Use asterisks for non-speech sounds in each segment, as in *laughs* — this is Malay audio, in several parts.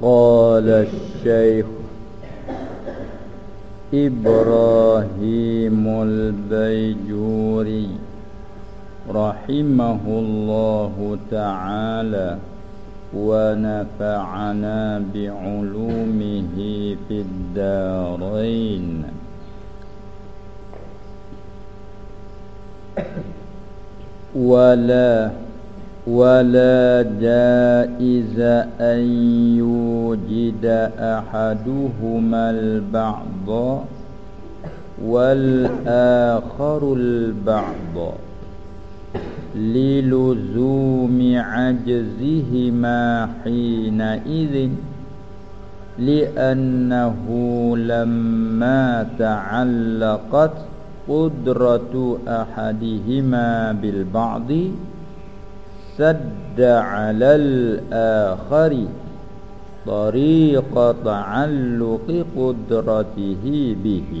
قال الشيخ إبراهيم البيجوري رحمه الله تعالى ونفعنا بعلومه في الدارين ولا ولا جائز أن يوجد أحدهما البعض والآخر البعض للزوم عجزهما حينئذ لأنه لما تعلقت قدرة أحدهما بالبعض سد على الآخر طريق تعلق قدرته به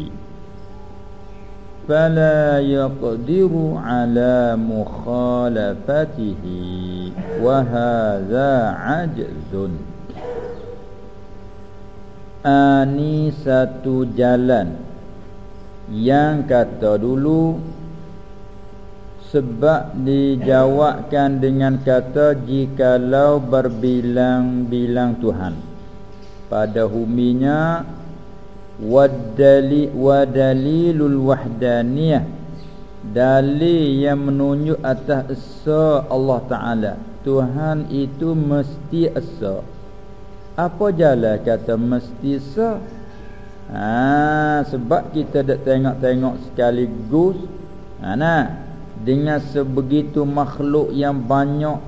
فلا يقدر على مخالفته وهذا عجز آني ست جلن yang kata dulu sebab dijawabkan dengan kata Jikalau berbilang-bilang Tuhan. Pada huminya wadali wadalilul wahdaniyah. Dalil yang menunjuk atas esa Allah taala. Tuhan itu mesti esa. Apa jalan kata mesti esa? Ha sebab kita dak tengok-tengok sekaligus. Ha nah dengan sebegitu makhluk yang banyak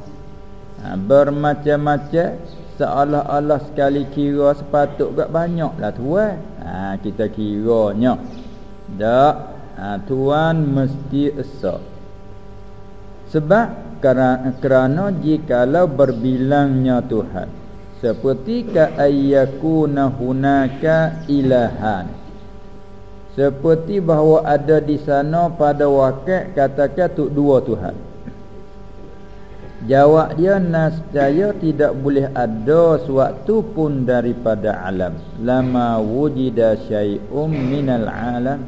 ha, bermacam-macam seolah-olah sekali kira sepatut gak banyaklah tuan. Ha, kita kiranya. Tak ha, tuan mesti esa sebab kerana, kerana jikalau berbilangnya Tuhan seperti ka ayyakuna hunaka ilahan seperti bahawa ada di sana pada wakil katakan tu dua Tuhan Jawab dia nascaya tidak boleh ada sesuatu pun daripada alam. Lama wujida syai'um minal alam.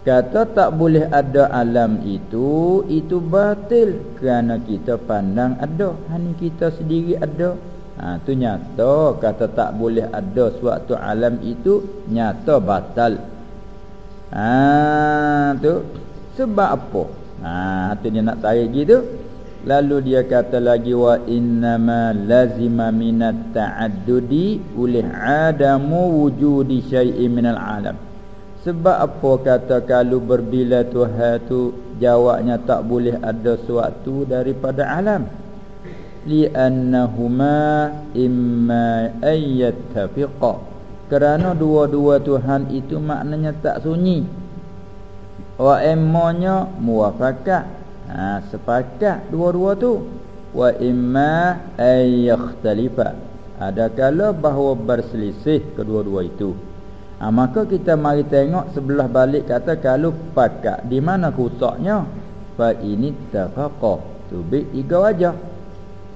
Kata tak boleh ada alam itu, itu batil. Kerana kita pandang ada. Hanya kita sendiri ada. Ha, tu nyata. Kata tak boleh ada sesuatu alam itu, nyata batal. Ha, tu. Sebab apa? Ha, dia nak tarik gitu. Lalu dia kata lagi wa innama lazima minat ta'addudi oleh adamu wujudi syai'in minal alam. Sebab apa kata kalau berbila Tuhan tu jawabnya tak boleh ada sesuatu daripada alam. Li'annahuma imma ayyattafiqa. Kerana dua-dua Tuhan itu maknanya tak sunyi. Wa immanya muwafaqah ha, sepakat dua-dua tu. Wa imma ay yakhtalifa. Ada kala bahawa berselisih kedua-dua itu. Ha, maka kita mari tengok sebelah balik kata kalau pakat di mana kusaknya fa ini tafaqa. Tu bi tiga wajah.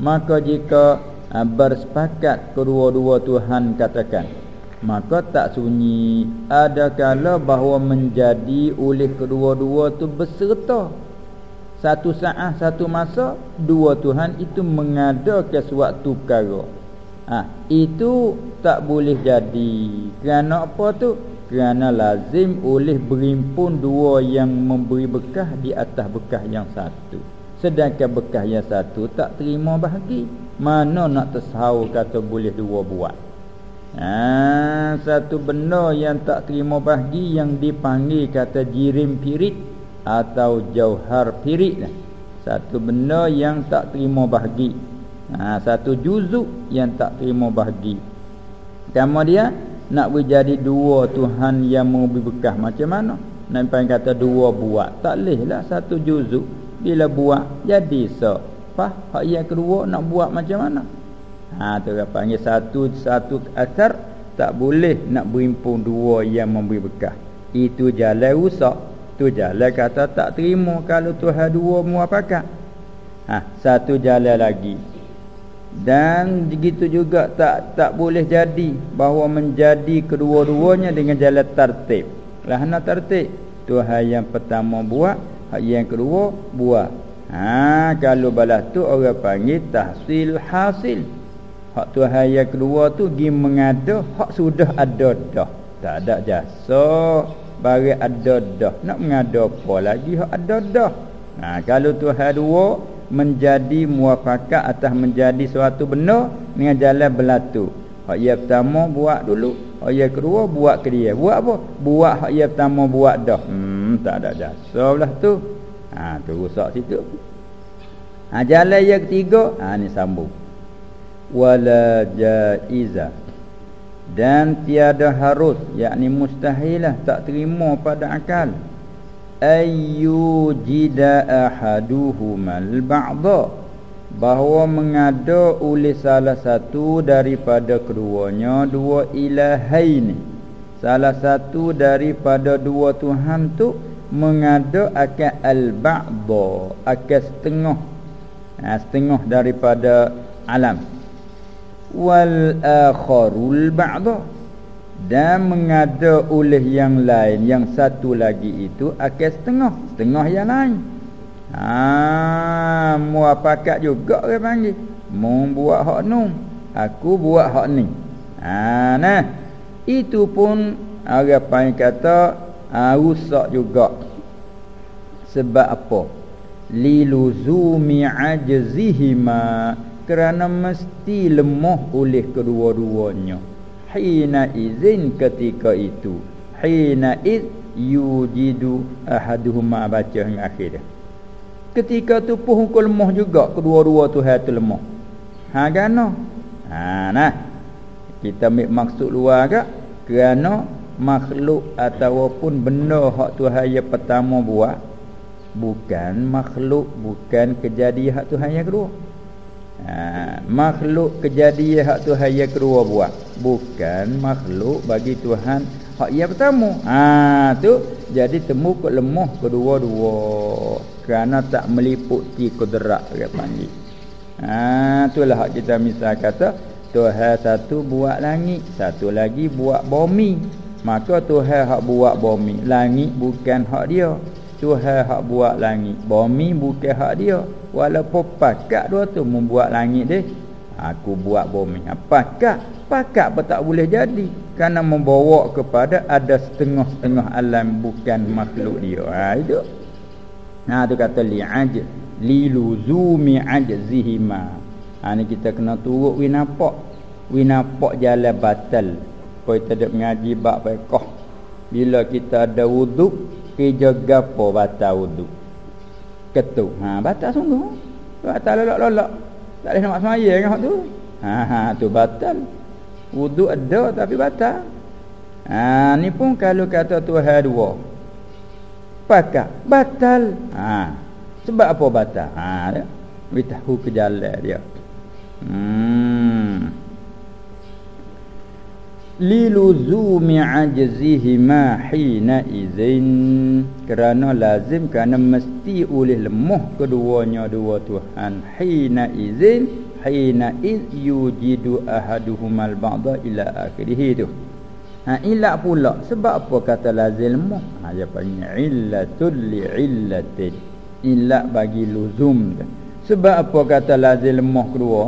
Maka jika ha, bersepakat kedua-dua Tuhan katakan maka tak sunyi ada kala bahawa menjadi oleh kedua-dua tu berserta satu saat satu masa dua Tuhan itu mengadakan suatu perkara. Ha, itu tak boleh jadi. Kerana apa tu? Kerana lazim oleh berimpun dua yang memberi bekah di atas bekah yang satu. Sedangkan bekah yang satu tak terima bahagi. Mana nak tersahau kata boleh dua buat. Ha, satu benda yang tak terima bahagi yang dipanggil kata jirim pirit atau jauhar pirik lah. Satu benda yang tak terima bahagi. Ha, satu juzuk yang tak terima bahagi. Kamu dia nak berjadi dua Tuhan yang memberi bekah macam mana? Nampak kata dua buat. Tak boleh lah satu juzuk. Bila buat jadi so. Fah, hak yang kedua nak buat macam mana? Ha tu panggil satu satu akar tak boleh nak berimpun dua yang memberi bekah. Itu jalan rusak. Tu jalan kata tak terima kalau Tuhan dua muafakat. Ha, satu jalan lagi. dan begitu juga tak tak boleh jadi bahawa menjadi kedua-duanya dengan jalan tertib lah nak tertib Tuhan yang pertama buat yang kedua buat ha kalau balas tu orang panggil tahsil hasil hak Tuhan yang kedua tu pergi mengada hak sudah ada dah tak ada jasa bagi ada dah nak mengada apa lagi hak ada dah ha kalau Tuhan dua menjadi muafakat atas menjadi suatu benda dengan jalan belatu. Hak yang pertama buat dulu, hak yang kedua buat ke dia. Buat apa? Buat hak yang pertama buat dah. Hmm, tak ada jasa belah tu. Ha, tu rusak situ. Ha, jalan yang ketiga, ha ni sambung. Wala jaiza. Dan tiada harus, yakni mustahilah tak terima pada akal. Ayyujida ahaduhumal ba'dha bahawa mengada oleh salah satu daripada keduanya dua ilahaini. Salah satu daripada dua tuhan tu mengada akan al-ba'dha akan setengah. Ha, setengah daripada alam wal akharul ba'dha. Dan mengada oleh yang lain. Yang satu lagi itu akan setengah. Setengah yang lain. Ha muafakat juga orang panggil. Mu buat hak nu. Aku buat hak ni. Ha nah. Itu pun orang panggil kata ha, rusak juga. Sebab apa? Liluzumi ajzihima kerana mesti lemah oleh kedua-duanya. Hina izin ketika itu. Hina iz yujidu ahaduhuma. Baca hingga akhir ketika tu pun hukum lemah juga. Kedua-dua tu hai tu lemah ha gano ha nah. Kita ambil maksud luar agak. Kerana makhluk ataupun benda hak Tuhan yang pertama buat bukan makhluk bukan kejadian hak Tuhan yang kedua ha, makhluk kejadian hak Tuhan yang kedua buat. Bukan makhluk bagi Tuhan hak yang pertama. Ha tu jadi temu kok lemah kedua-dua. Kerana tak meliputi kudrat dia panggil. Ha itulah hak kita misal kata Tuhan satu buat langit satu lagi buat bumi. Maka Tuhan hak buat bumi. Langit bukan hak dia. Tuhan hak buat langit. Bumi bukan hak dia Walaupun pakat dua tu membuat langit dia Aku buat bumi. Pakat Pakat pun tak boleh jadi. Kerana membawa kepada Ada setengah-setengah alam Bukan makhluk dia. Ha, Itu. Ha, tu kata li'aj Liluzumi ajzihima Ha ni kita kena turut winapak. Winapak jalan batal. Kau kita ada mengaji bak baikah Bila kita ada wuduk kerja gapo batal wudu ketuk. Ha batal sungguh. Batal lolak-lolak tak boleh nak semaya kan tu. Ha ha tu batal. Wudu ada tapi batal. Ha ni pun kalau kata Tuhan dua. Pakak batal. Ha sebab apa batal? Ha dia beritahu ke jalan dia. Hmm liluzumi ajzihima hina izin. Kerana lazim kerana mesti oleh lemah keduanya dua tuhan. Hina izin hina iz yujidu ahaduhumal ba'da ila akhirih tu ha ila pula sebab apa kata lazim lemah ha dia panggil illatul li illatin illa bagi luzum sebab apa kata lazim lemah kedua?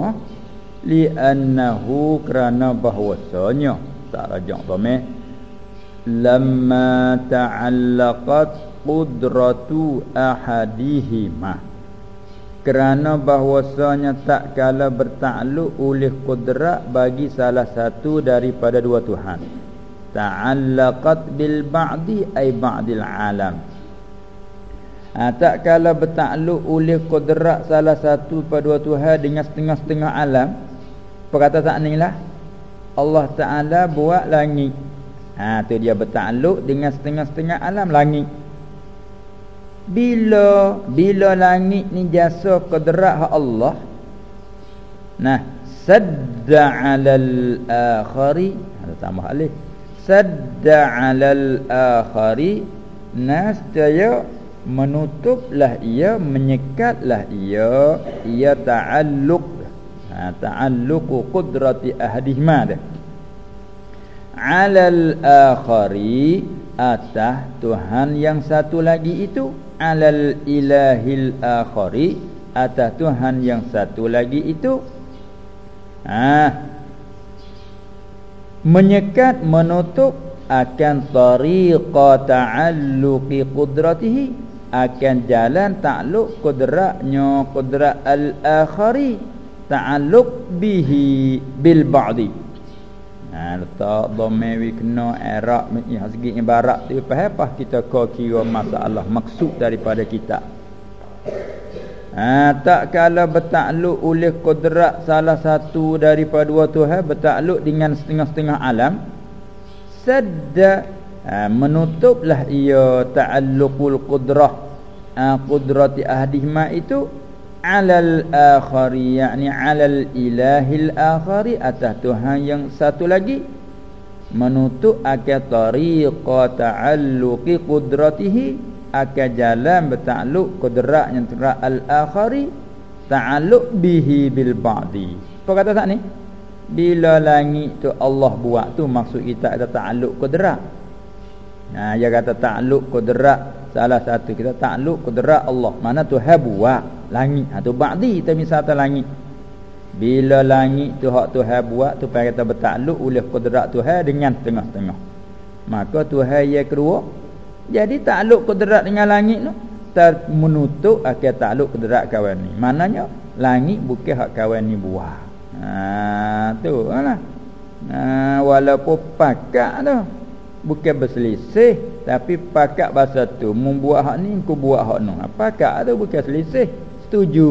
Li annahu kerana bahwasanya tak rajak dhamir lamma ta'allaqat qudratu ahadihima. Kerana bahwasanya tak kala bertakluk oleh kudrat bagi salah satu daripada dua tuhan. Ta'allaqat bil ba'di ay ba'dil alam. Ha, tak kala bertakluk oleh kudrat salah satu pada dua tuhan dengan setengah-setengah alam. Perkata tak inilah Allah Ta'ala buat langit. Ha tu dia bertakluk dengan setengah-setengah alam langit. Bila Bila langit ni jasa hak Allah Nah Sadda alal akhari Ada tambah alih Sadda alal akhari Nasjaya Menutuplah ia Menyekatlah ia Ia ta'alluq ha, ta'alluqu qudrati ahadihima dah alal akhari atas Tuhan yang satu lagi itu alal ilahil akhari atas Tuhan yang satu lagi itu ha menyekat menutup akan tariqa ta'alluqi qudratihi akan jalan takluk kudratnya kudrat al-akhari ta'alluq bihi bil ba'di letak dhamewi kena i'rab ni segi ibarat tu. Faham kita kau kira masalah maksud daripada kita. Ha, tak kala bertakluk oleh kudrat salah satu daripada dua Tuhan bertakluk dengan setengah-setengah alam sadda ha, menutuplah ia ta'alluqul qudrah. Ha, qudrati ahdihma itu alal akhari yakni alal ilahil akhari atas Tuhan yang satu lagi menutup akan tariqa ta'alluqi qudratihi akan jalan bertakluk yang terang al-akhari ta'alluq bihi bil ba'di. Apa kata tak ni? Bila langit tu Allah buat tu maksud kita ada ta'alluq kudrat. Nah dia kata ta'alluq kudrat salah satu kita ta'alluq kudrat Allah. Mana tu ha buat langit ha tu ba'di kita misal atas langit bila langit tu hak Tuhan buat tu pai kata bertakluk oleh kudrat Tuhan dengan tengah-tengah maka Tuhan yang kedua jadi takluk kudrat dengan langit tu ter menutup akhir takluk kudrat kawan ni. Maknanya langit bukan hak kawan ni buah. Ha tu lah. Ha walaupun pakak tu bukan berselisih tapi pakak bahasa tu membuat hak ni ku buat hak nu. Ha, pakak tu bukan selisih. Setuju.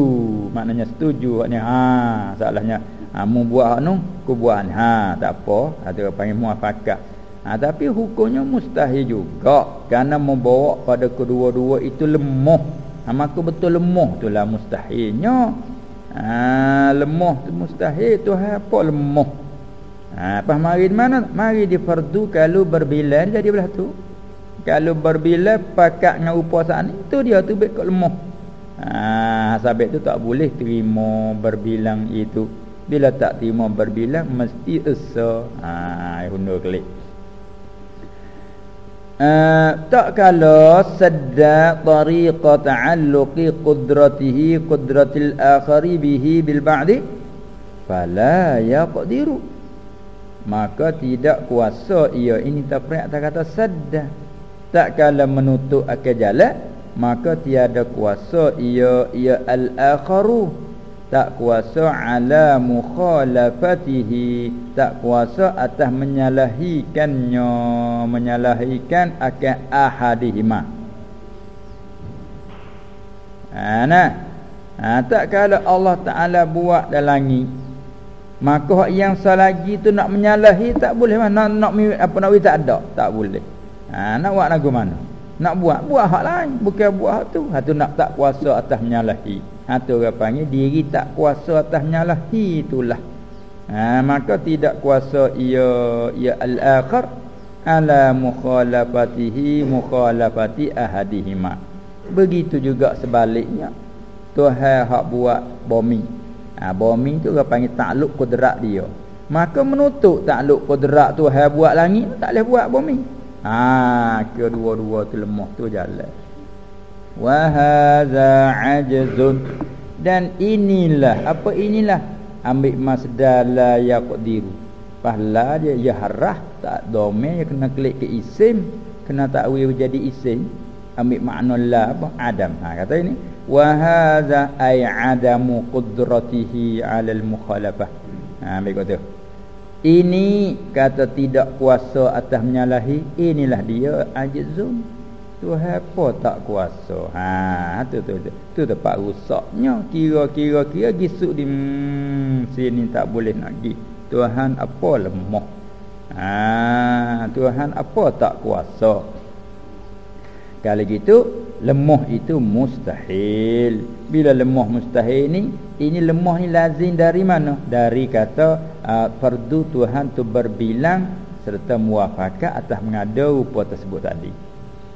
Maknanya setuju ni. Ha salahnya ha membuat hak nu ku buat. Ha tak apa. Ada panggil muafakat ha, Tapi hukumnya mustahil juga Kerana membawa pada kedua-dua itu lemah ha, Maka betul lemah itulah mustahilnya ha, Lemah tu mustahil tu apa lemah ha, Apa mari di mana? Mari di fardu kalau berbilan jadi belah tu Kalau berbilan pakat dengan upah saat ni Itu dia tu baik lemah ha, Sabit tu tak boleh terima berbilang itu. Bila tak terima berbilang mesti esa. Ha hundur klik Uh, tak kala sadda tariqa ta'alluqi qudratihi qudratil akhari bihi bil ba'di fala yaqdiru. Maka tidak kuasa ia. Ini tak kata sadda. Tak kala menutup akal jalan maka tiada kuasa ia ia al akharu tak kuasa ala mukhalafatihi. Tak kuasa atas menyalahikannya menyalahikan akan ahadihima. Ana ha, tak kalau Allah taala buat dalam langit maka yang selagi tu nak menyalahi tak boleh. Nak nak apa nak tak ada tak boleh. Ha, nak buat lagu mana nak buat buat hak lain. Bukan buat hak tu. Hak tu nak tak kuasa atas menyalahi atau orang panggil diri tak kuasa atas nyalahi itulah. Ha, maka tidak kuasa ia ia al-akhir ala mukhalafatihi mukhalafati ahadihima. Begitu juga sebaliknya. Tuhan hak buat bumi. Ha, bumi tu orang panggil takluk kudrat dia. Maka menutup takluk kudrat Tuhan buat langit tak boleh buat bumi ha kedua-dua tu lemah tu jalan. Wa hadza ajzun. Dan inilah apa inilah? Ambil masdar la yaqdiru. Pahala dia ya harah tak domain dia kena klik ke isim. Kena takwil jadi isim. Ambil makna la apa? Adam. Ha kata ini. Wa hadza ay adamu qudratihi ala al mukhalafah. Ha ambil kata ini kata tidak kuasa atas menyalahi inilah dia ajzun Tuhan apa tak kuasa. Ha tu tu tu. Tu tempat rusaknya. Kira-kira kira gisuk di hmm, sini tak boleh nak gi. Tuhan apa lemah. Ha Tuhan apa tak kuasa. Kalau gitu lemah itu mustahil. Bila lemah mustahil ni, ini lemah ni lazim dari mana? Dari kata uh, fardu Tuhan tu berbilang serta muafakat atas mengada rupa tersebut tadi.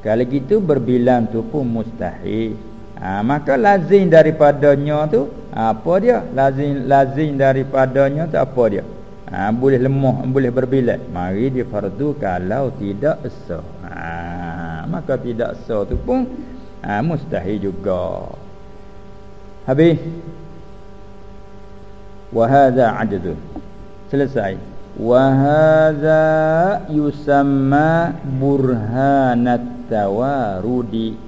Kalau gitu berbilang tu pun mustahil. Ha, maka lazim daripadanya tu apa dia? Lazim lazim daripadanya tu apa dia? Ha, boleh lemah boleh berbilat mari dia fardu kalau tidak sah ha, maka tidak sah tu pun ha, mustahil juga. Habis. Wa hadza selesai. Wa hadza yusamma burhanat tawarudi.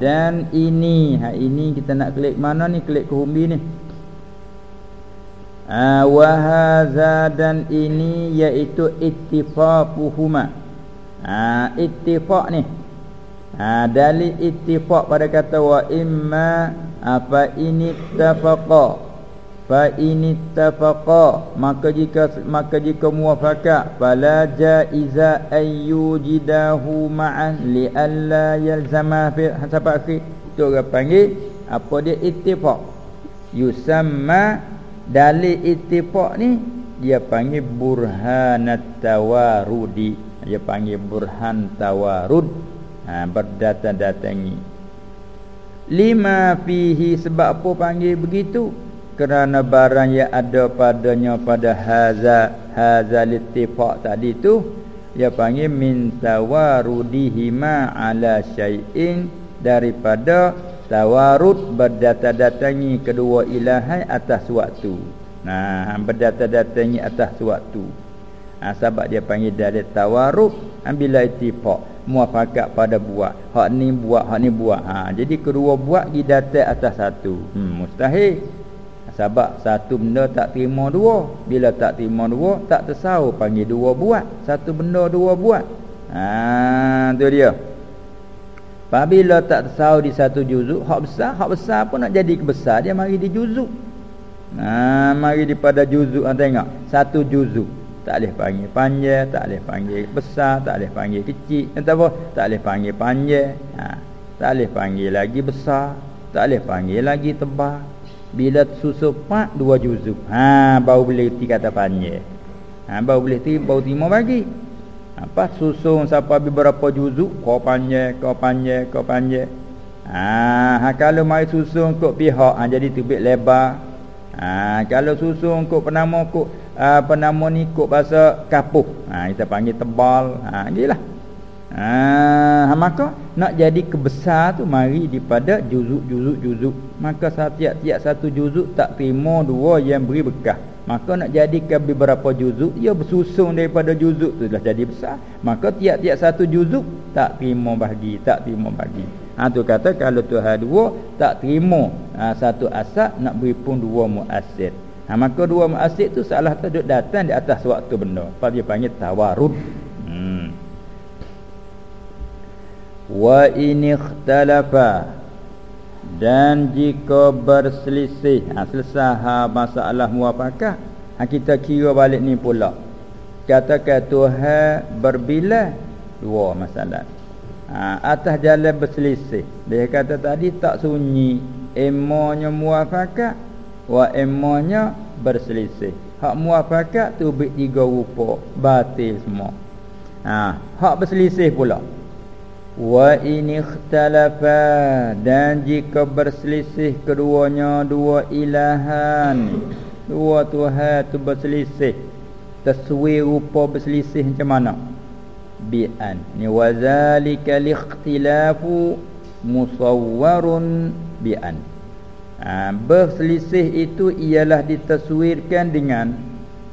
Dan ini ha, ini kita nak klik mana ni? Klik ke humbi ni? Ha, wa hadza dan ini iaitu ittifaquhuma. Ha, ittifaq ni. Ha, dalil ittifaq pada kata wa imma apa ini tafaqa fa ini tafaqa maka jika maka jika muwafaqah fala jaiza ayyujidahu ma'an li alla yalzama fi sampai akhir. Tu orang panggil apa dia ittifaq? Yusamma dalil ittifaq ni dia panggil burhanat tawarudi. Dia panggil burhan tawarud. Ha berdatang-datangi lima fihi sebab apa panggil begitu kerana barang yang ada padanya pada haza haza littifaq tadi tu dia panggil min tawarudihima ala syai'in daripada tawarud berdatang-datangi kedua ilahai atas waktu. Nah berdatang-datangi atas waktu. Ha, sebab dia panggil dalil tawarud ambil ittifaq. Muafakat pada buat. Hak ni buat hak ni buat. Ha, jadi kedua buat di datang atas satu. Hmm, mustahil sebab satu benda tak terima dua. Bila tak terima dua Tak tersau panggil dua buat. Satu benda dua buat. Haa tu dia. Apabila tak tersau di satu juzuk Hak besar Hak besar pun nak jadi kebesar Dia mari di juzuk. Haa Mari di pada juzuk ha, Tengok. Satu juzuk Tak boleh panggil panjang Tak boleh panggil besar Tak boleh panggil kecil Entah apa. Tak boleh panggil panjang ha. Tak boleh panggil lagi besar Tak boleh panggil lagi tebal bila susu pak dua juzuk. Ha baru boleh reti kata panjang. Ha baru boleh ti baru terima bagi. Apa susun siapa beberapa juzuk kau panjang kau panjang kau panjang. Ha, ha kalau mai susun kok pihak ha, jadi tubik lebar. Ha kalau susun kok penama kok uh, penama ni kok bahasa kapuh. Ha kita panggil tebal. Ha inilah. Ha, maka nak jadi kebesar tu mari daripada juzuk-juzuk-juzuk. Maka setiap-tiap satu juzuk tak terima dua yang beri bekah. Maka nak jadikan beberapa juzuk ia bersusun daripada juzuk tu dah jadi besar. Maka tiap-tiap satu juzuk tak terima bagi, tak terima bagi. Ha tu kata kalau Tuhan dua tak terima ha, satu asap nak beri pun dua muasir. Ha maka dua muasir tu salah tu datang di atas waktu benda. Apa dia panggil tawarud. Wa in ikhtalafa. Dan jika berselisih ha, selesai ha, masalah muafakah ha, kita kira balik ni pula. Katakan Tuhan berbilah dua masalah. Ha, atas jalan berselisih. Dia kata tadi tak sunyi. Emonya muafakah wa emonya berselisih. Hak muafakah tu tiga rupa batil semua. Ha, hak berselisih pula Wa in ikhtalafa dan jika berselisih keduanya dua ilahan. Dua tuhan tu berselisih. Taswir rupa berselisih macam mana? Bi'an. Ni wazalika likhtilafu musawwarun bi'an. Ha, berselisih itu ialah ditaswirkan dengan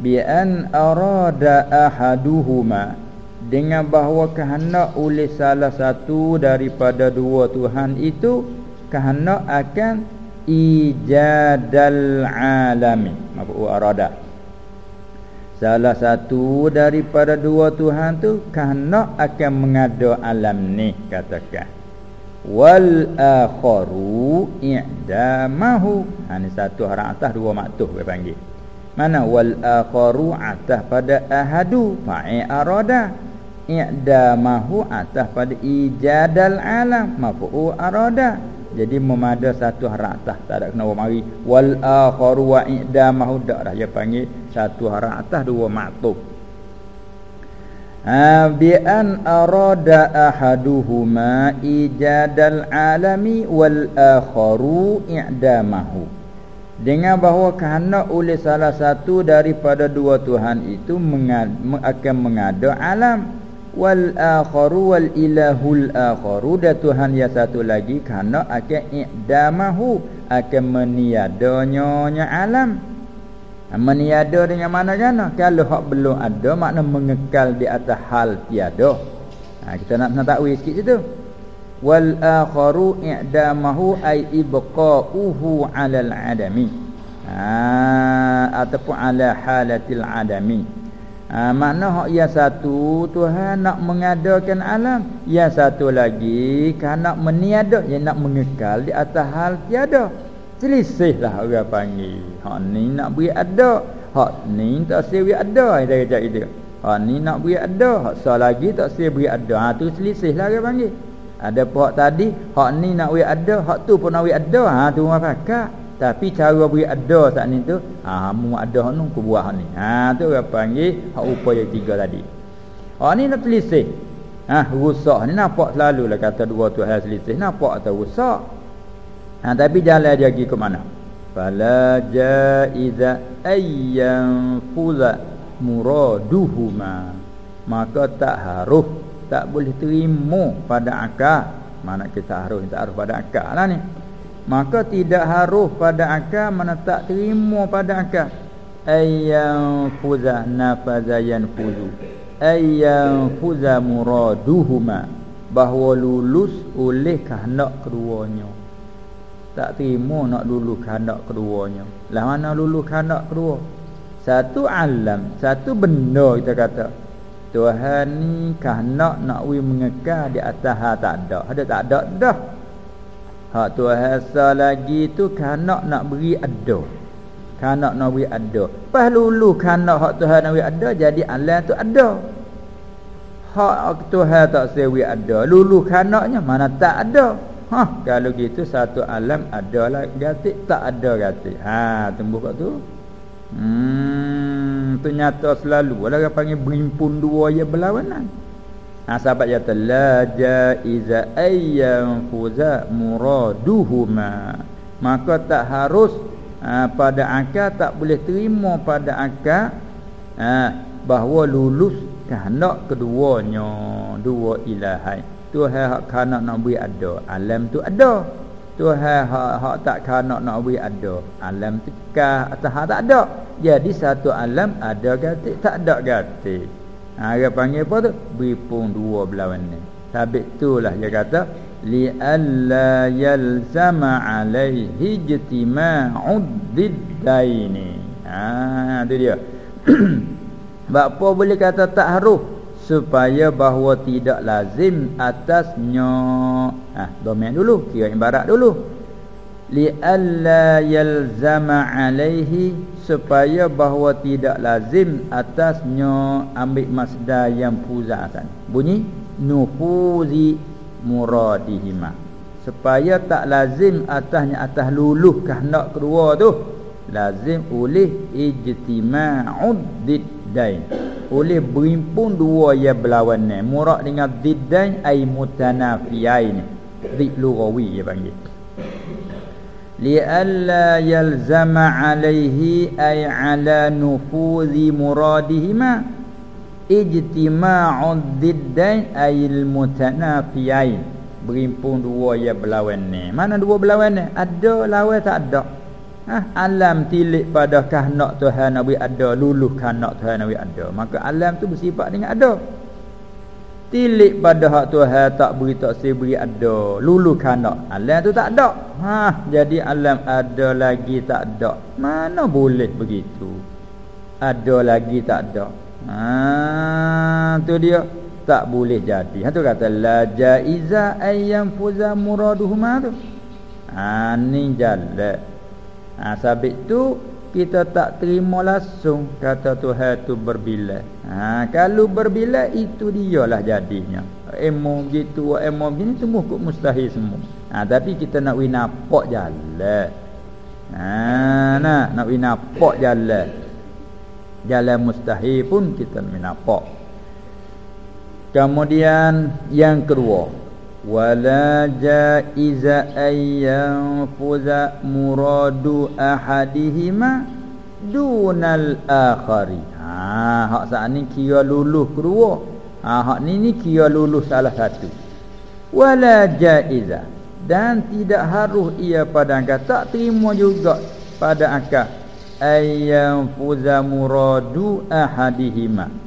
bi'an arada ahaduhuma dengan bahawa kehendak oleh salah satu daripada dua Tuhan itu kehendak akan ijadal alami. Mafu arada. Salah satu daripada dua Tuhan tu kehendak akan mengada alam ni katakan. Wal akharu i'damahu. Ha ni satu harang atas dua maktuh dia panggil. Mana wal akharu atas pada ahadu? Fa'i arada i'damahu atas pada ijadal alam. Mafu arada. Jadi memada satu harap atas. Tak ada kena mari. Wal akharu wa i'damahu. Dak dah dia panggil satu harap atas dua maktub. Ha, bi an arada ahaduhuma ijadal alami wal akharu i'damahu. Dengan bahawa kehendak oleh salah satu daripada dua tuhan itu mengad, akan mengada alam wal akharu wal ilahul akharu dan tuhan yang satu lagi kehendak akan i'damahu akan meniadanya alam Meniada dengan mana kan? Kalau hak belum ada makna mengekal di atas hal tiada. Ha, kita nak nak takwil sikit situ. Wal akharu i'damahu ay ibqa'uhu 'ala al-'adami. Ha, ataupun 'ala halatil 'adami. Ha, makna hak yang satu Tuhan nak mengadakan alam, yang satu lagi kan nak meniada, yang nak mengekal di atas hal tiada. Selisihlah orang panggil. Hak ni nak beri ada. Hak ni tak seri ada. Dia kata itu. Hak ni nak beri ada. Hak sah lagi tak seri beri ada. Ha tu selisihlah orang panggil. Ada pihak tadi. Hak ni nak beri ada. Hak tu pun nak beri ada. Ha tu orang pakak. Tapi cara beri ada saat ni tu. Ha mu ada. Aku buat hak ni. Ha tu orang panggil. Hak upaya tiga tadi. Hak ni nak selisih. Ha rusak ni nampak selalu lah kata dua tu hal selisih. Nampak atau rusak. Ha, tapi jalan dia pergi ke mana? Fala jaiza ayyan fuza muraduhuma. Maka tak harus tak boleh terima pada akal. Mana kita harus tak harus pada akal lah ni. Maka tidak harus pada akal mana tak terima pada akal. Ayyan fuza nafazayan fuzu. Ayyan fuza muraduhuma. Bahawa lulus oleh kehendak keduanya tak terima nak lulu kehendak keduanya. Lah mana lulu kehendak kedua? Satu alam, satu benda kita kata. Tuhan ni kehendak nak wi mengekal di atas ha tak ada. Ada tak ada dah. Hak Tuhan sa lagi tu kehendak nak beri ada. Kehendak nak beri ada. Pas lulu kehendak hak Tuhan nak beri ada jadi alam tu ada. Hak Tuhan tak sewi ada. Lulu kehendaknya mana tak ada. Ha, kalau gitu satu alam adalah gatik tak ada gatik. Ha, tumbuh kat tu. Hmm, tu nyata selalu. Orang panggil berimpun dua ya berlawanan. Ha, sahabat kata la jaiza ayyam fuza muraduhuma. Maka tak harus ha, pada akal tak boleh terima pada akal ha, bahawa lulus kehendak keduanya dua ilahai. Tuhan hak kanak nak beri ada Alam tu ada Tuhan hak, hak tak kanak nak beri ada Alam tu kah atas hak tak ada Jadi satu alam ada gatik tak ada gatik ha, Dia panggil apa tu? Beri pun dua berlawan ni Sabit tu lah dia kata Li'alla yalzama alaihi jitima'uddidaini Haa tu dia. *clears throat* Sebab apa boleh kata tak harus supaya bahawa tidak lazim atasnya ah domain dulu kira ibarat dulu li alla yalzama alaihi supaya bahawa tidak lazim atasnya ambil masdar yang fuzatan bunyi nufuzi muradihima. Supaya tak lazim atasnya atas luluh kehendak kedua tu lazim oleh ijtima'ud diddain. Oleh berimpun dua yang berlawan ni. Murak dengan diddain ay mutanafiyain. Dik lughawi dia panggil li alla yalzama alaihi ay ala nufuzi muradihima ijtima'ud diddain ay mutanafiyain berimpun dua yang berlawan ni. Mana dua berlawan ni? Ada lawan tak ada? Ha, alam tilik pada kehendak Tuhan Nabi ada luluh kehendak Tuhan Nabi ada. Maka alam tu bersifat dengan ada tilik pada hak Tuhan tak beri tak beri ada. Luluh kehendak alam tu tak ada. Ha jadi alam ada lagi tak ada. Mana boleh begitu? Ada lagi tak ada. Ha tu dia. Tak boleh jadi. Ha tu kata la jaiza ayyam fuza muraduhuma tu. Ha ni jalan. Ha, Sabit tu kita tak terima langsung kata Tuhan tu berbila. Ha, kalau berbila itu dialah jadinya. Emo gitu, emo begini semua kok mustahil semua. Ha, tapi kita nak wi nampak jalan. Ha, nah, nak wi nampak jalan. Jalan mustahil pun kita nak nampak. kemudian yang kedua wala jaiza ayyan fuza muradu ahadihima dunal akhari. Ha hak saat ni kira luluh kedua. Ha hak ni ni kira luluh salah satu. Wala jaiza. Dan tidak harus ia pada angka. Tak terima juga pada angka. Ayyan fuza muradu ahadihima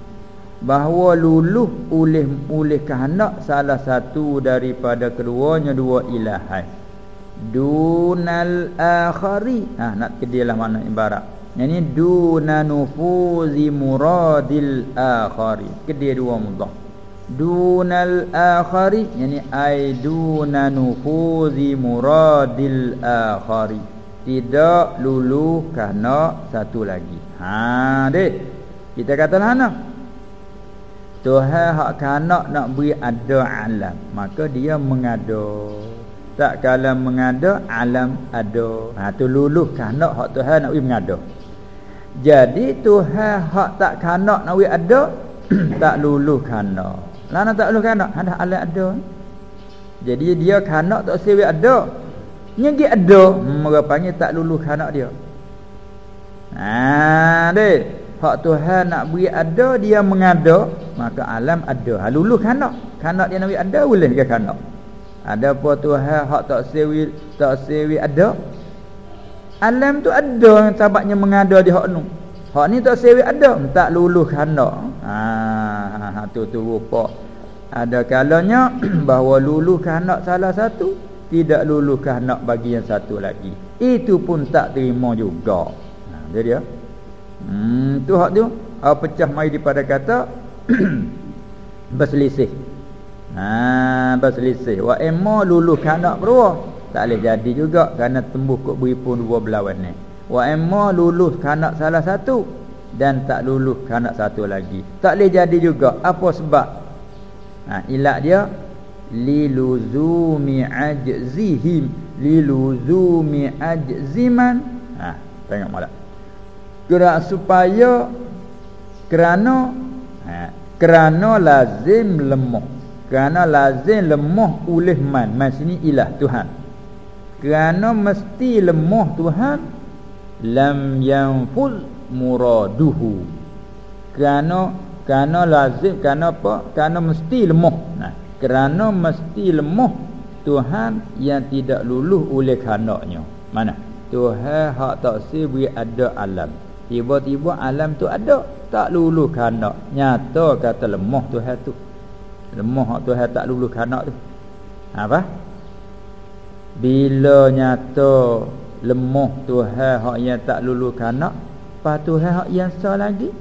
bahawa luluh oleh oleh kehendak salah satu daripada keduanya dua ilahan dunal akhari. Ha nak kedialah mana ibarat. Ini duna nufuzi muradil akhari. Kedia dua mudah dunal akhari. Yang ini ai duna nufuzi muradil akhari. Tidak luluh kerana satu lagi. Ha dek. Kita katalah ana Tuhan hak kanak nak beri ada alam. Maka dia mengada. Tak kala mengada alam ada. Ha tu luluh kanak hak Tuhan nak beri mengada. Jadi Tuhan hak tak kanak nak beri ada *clears throat* Tak luluh kanak Lana tak luluh kanak Ada alam ada. Jadi dia kanak tak sewi ada. Nyegi ada. Mereka panggil tak luluh kanak dia. Ha dek hak Tuhan nak beri ada dia mengada maka alam ada. Ha luluh kanak kanak dia nak beri ada boleh ke kanak ada apa Tuhan hak tak sewi tak sewi ada. Alam tu ada yang sebabnya mengada di hak nu. Hak ni tak sewi ada. Tak luluh kanak ha, ha tu tu rupa. Ada kalanya *clears throat* bahawa luluh kanak salah satu tidak luluh kanak bagi yang satu lagi. Itu pun tak terima juga. Ha dia dia Hmm tu hak tu uh, pecah mai daripada kata *clears throat* berselisih. Ha berselisih. Wa emma luluh kanak berdua. Tak boleh jadi juga kerana tembus kok beri pun dua belawan ni. Wa emma luluh kanak salah satu dan tak luluh kanak satu lagi. Tak boleh jadi juga. Apa sebab? Ha ilat dia liluzumi ajzihim liluzumi ajziman. Ha tengok malah gerak supaya kerana ha, kerana lazim lemah. Kerana lazim lemah oleh man. Man sini ilah Tuhan. Kerana mesti lemah Tuhan lam yanfuz muraduhu. Kerana kerana lazim kerana apa? Kerana mesti lemah. Nah kerana mesti lemah Tuhan yang tidak luluh oleh kanaknya mana? Tuhan hak tak si ada alam Tiba-tiba alam tu ada. Tak lulu kanak. Nyata kata lemah Tuhan tu. Lemah Tuhan tak lulu kanak tu. Apa? Bila nyata Lemah Tuhan hak yang tak lulu kanak Lepas Tuhan hak yang sah lagi.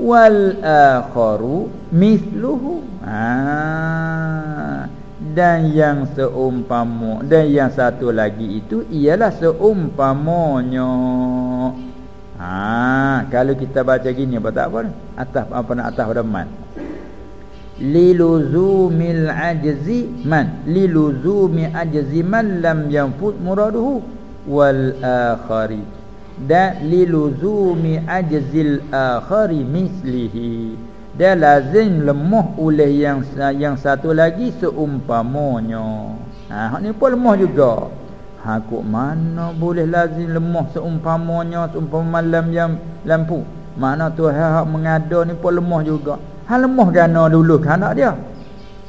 Wal akharu misluhu. Ha. Dan yang seumpama Dan yang satu lagi itu Ialah seumpamanya Ha, kalau kita baca gini apa tak apa? Atas apa nak atas pada man. Liluzumil ajzi man. Liluzumi ajzi man lam yanfut muraduhu wal akhari. Dan liluzumi ajzil akhari mislihi. Dia lazim lemah oleh yang yang satu lagi seumpamanya. Ha, ni pun lemah juga. Hakuk mana boleh lazim lemah seumpamanya seumpama malam yang lampu. Mana tu hak mengada ni pun lemah juga. Ha lemah kerana dulu kanak dia.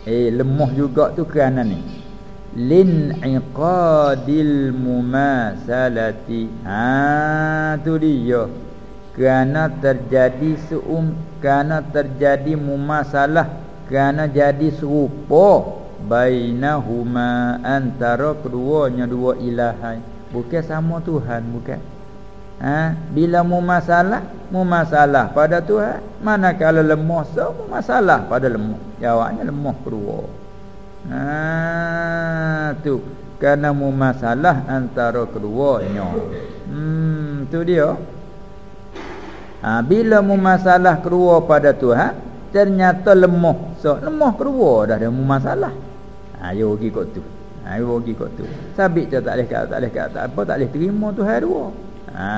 Eh lemah juga tu kerana ni. Lin iqadil mumasalati. Ha tu dia. Kerana terjadi seum kerana terjadi mumasalah kerana jadi serupa bainahuma antara keduanya dua ilahan bukan sama Tuhan bukan. Ha? Bila mu masalah mu masalah pada Tuhan. Manakala lemah so mu masalah pada lemah. Jawabnya lemah kedua. Ha tu. Kerana mu masalah antara keduanya. Hmm tu dia. Ha bila mu masalah kedua pada Tuhan ternyata lemah. So lemah kedua dah ada mu masalah Ayo pergi kot tu. Ayo pergi kot tu. Sabit je tak boleh kat tak boleh kat tak apa tak boleh terima tu hari dua. Ha,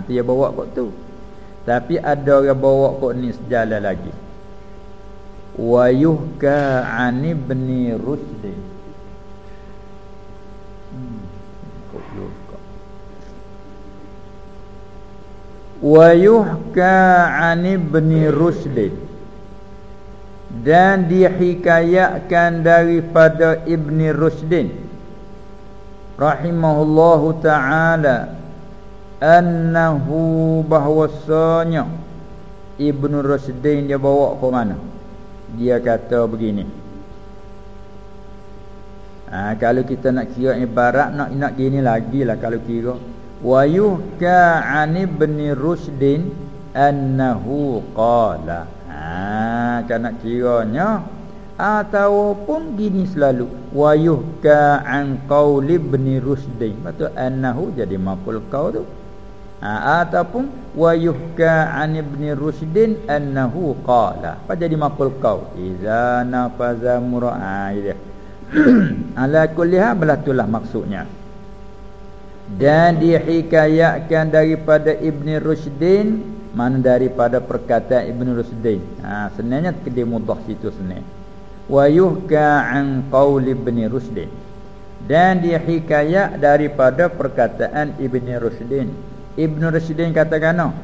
hati dia bawa kot tu. Tapi ada orang bawa kot ni sejalan lagi. wa yuhka an ibni rusd hmm, wa yuhka an ibni rusd dan dihikayatkan daripada ibni rusdin rahimahullahu taala annahu bahwasanya ibnu rusdin dia bawa ke mana? Dia kata begini. Ha, kalau kita nak kira ibarat nak nak gini lagi lah kalau kira. Wa yuhka an ibni rusdin annahu qala. Ha kan nak kiranya ataupun gini selalu wa yuhka an qaul ibni rusdin betul annahu jadi maful qaul tu. Ha, ataupun wa yuhka an ibni rusdin annahu qala. Apa jadi maqul qaul. Iza nafaza mura'a *clears throat* ala kulli hal belatulah maksudnya. Dan dihikayatkan daripada ibni rusdin mana daripada perkataan ibni rusdin ha sebenarnya kedai mudah situ sebenarnya. Wa yuhka an qaul ibni rusdin dan dihikayat daripada perkataan ibni rusdin Ibn Rashidin katakan?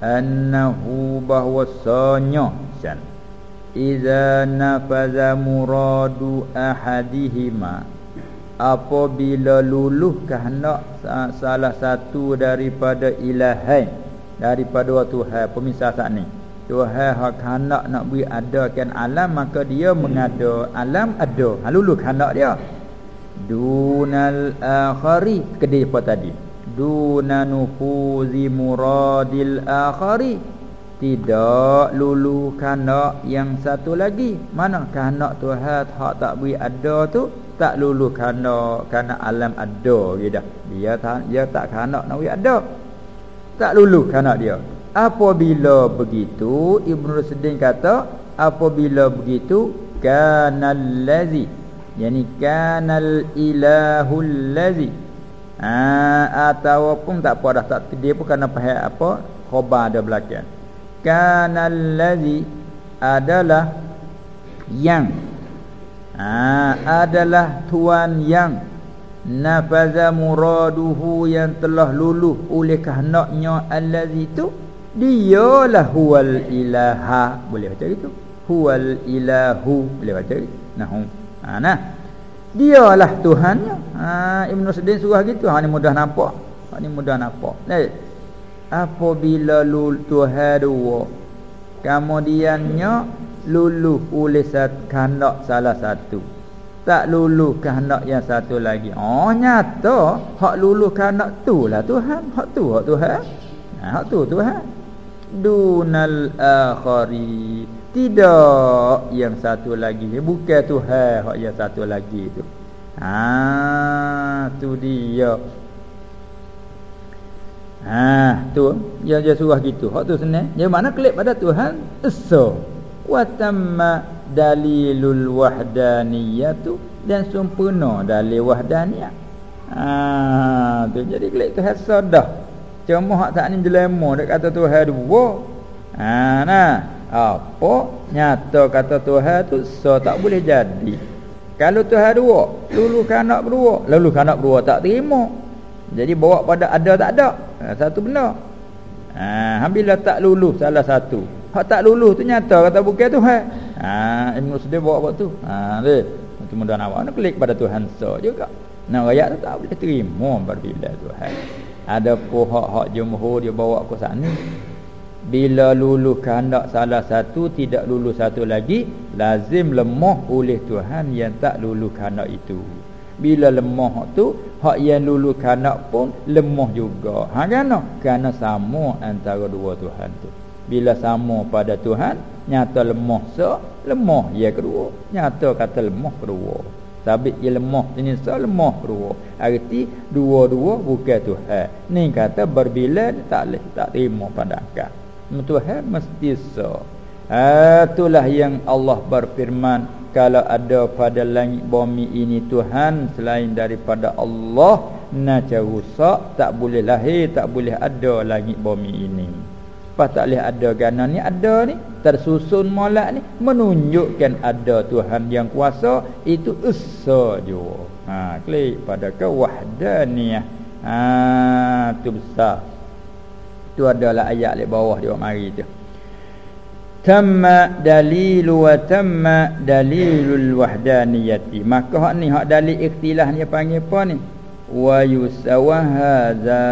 Annahu bahwasanya san Iza nafaza muradu ahadihima. Apabila luluh kehendak salah satu daripada ilahain Daripada Tuhan pemisah saat ni. Tuhan hak kehendak nak beri adakan alam Maka dia mengada alam ada. Ha, Luluh kehendak dia. Dunal akhari Kedai apa tadi? Duna nufuzi muradil akhari. Tidak lulu kanak yang satu lagi. Mana kanak Tuhan hak tak beri ada tu? Tak lulu kanak kanak alam ada gitu. Dia tak dia tak kanak nak beri ada tak lulu kanak dia. Apabila begitu ibnu rusdin kata apabila begitu kanal ladzi yani kanal ilahul ladzi ha, ataupun tak apa dah tak dia pun kena faham apa khabar ada belakang. Kana allazi adalah yang. Ha, adalah tuan yang nafaza muraduhu yang telah luluh oleh kehendaknya allazi tu dialah huwal ilaha boleh baca gitu huwal ilahu boleh baca gitu nah ha, nah Dialah Tuhannya. Ha Ibn Sidin surah gitu. Ha ni mudah nampak. Ha ni mudah nampak. Baik. Apabila lul Tuhan dua kemudiannya luluh oleh satu kehendak salah satu tak luluh kehendak yang satu lagi. Oh nyata hak luluh kehendak tu lah Tuhan. Hak tu hak Tuhan ha, hak tu Tuhan dunal akhari. Tidak yang satu lagi. Bukan Tuhan hak yang satu lagi tu. Ha tu dia. Ha tu. Yang dia suruh gitu. Hak tu senang yang mana klik pada Tuhan? Esa wa tamma dalilul wahdaniyatu dan sempurna dalil wahdaniyah ha tu jadi klik tu hasa dah cuma hak tak ni dilema dak kata Tuhan dua ha nah apa nyata kata Tuhan tu so tak boleh jadi. Kalau Tuhan dua, lulu kanak berdua, lalu kanak berdua tak terima. Jadi bawa pada ada tak ada. Ha, satu benda. Ha, bila tak lulu salah satu. Hak tak lulu tu nyata kata bukan Tuhan. Ha, Ibn Sudir bawa waktu tu. Ha, dia. Kemudian awak nak klik pada Tuhan so juga. Nah, rakyat tu tak boleh terima berbila Tuhan. Ada pohak hak jumhur dia bawa ke sana. Bila luluh kehendak salah satu Tidak luluh satu lagi Lazim lemah oleh Tuhan Yang tak luluh kehendak itu Bila lemah tu Hak yang luluh kehendak pun Lemah juga ha, Kerana? Kerana sama antara dua Tuhan tu Bila sama pada Tuhan Nyata lemah so Lemah ya kedua. Nyata kata lemah kedua. Sabit ia lemah jenis so lemah kedua. Arti dua-dua bukan Tuhan. Ni kata berbila tak, tak terima pada akal Tuhan mesti so. Itulah yang Allah berfirman kalau ada pada langit bumi ini Tuhan selain daripada Allah naca rusak tak boleh lahir tak boleh ada langit bumi ini. Lepas tak boleh ada gana ni ada ni tersusun molek ni menunjukkan ada Tuhan yang kuasa itu esa jua. Ha klik pada ke wahdaniyah. Ha tu besar. Tu adalah ayat di bawah dia mari tu. Tamma dalilu wa tamma dalilul wahdaniyati. Maka hak ni hak dalil ikhtilaf ni panggil apa ni? Wa yusawahadza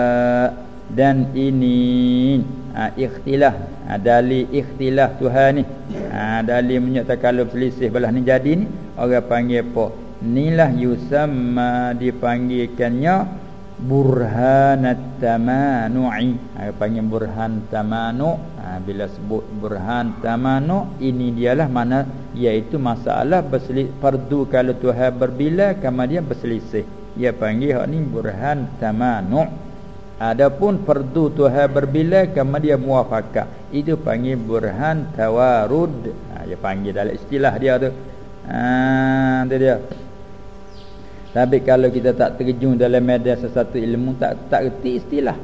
dan ini ha, ikhtilaf. Ha, dalil ikhtilaf Tuhan ni. Ha, dalil menyatakan kalau selisih belah ni jadi ni orang panggil apa inilah yusamma dipanggilkannya burhanat tamanu'i. Ha, panggil burhan tamanu. Ha, bila sebut burhan tamanu ini dialah mana iaitu masalah berselisih fardu kalau Tuhan berbila kemudian berselisih. Dia panggil hak ni burhan tamanu' Adapun fardu Tuhan berbila kama dia muafakat. Itu panggil burhan tawarud. Ha, dia panggil dalam istilah dia tu. Ha, tu dia. Tapi kalau kita tak terjun dalam media sesuatu ilmu tak tak reti istilah.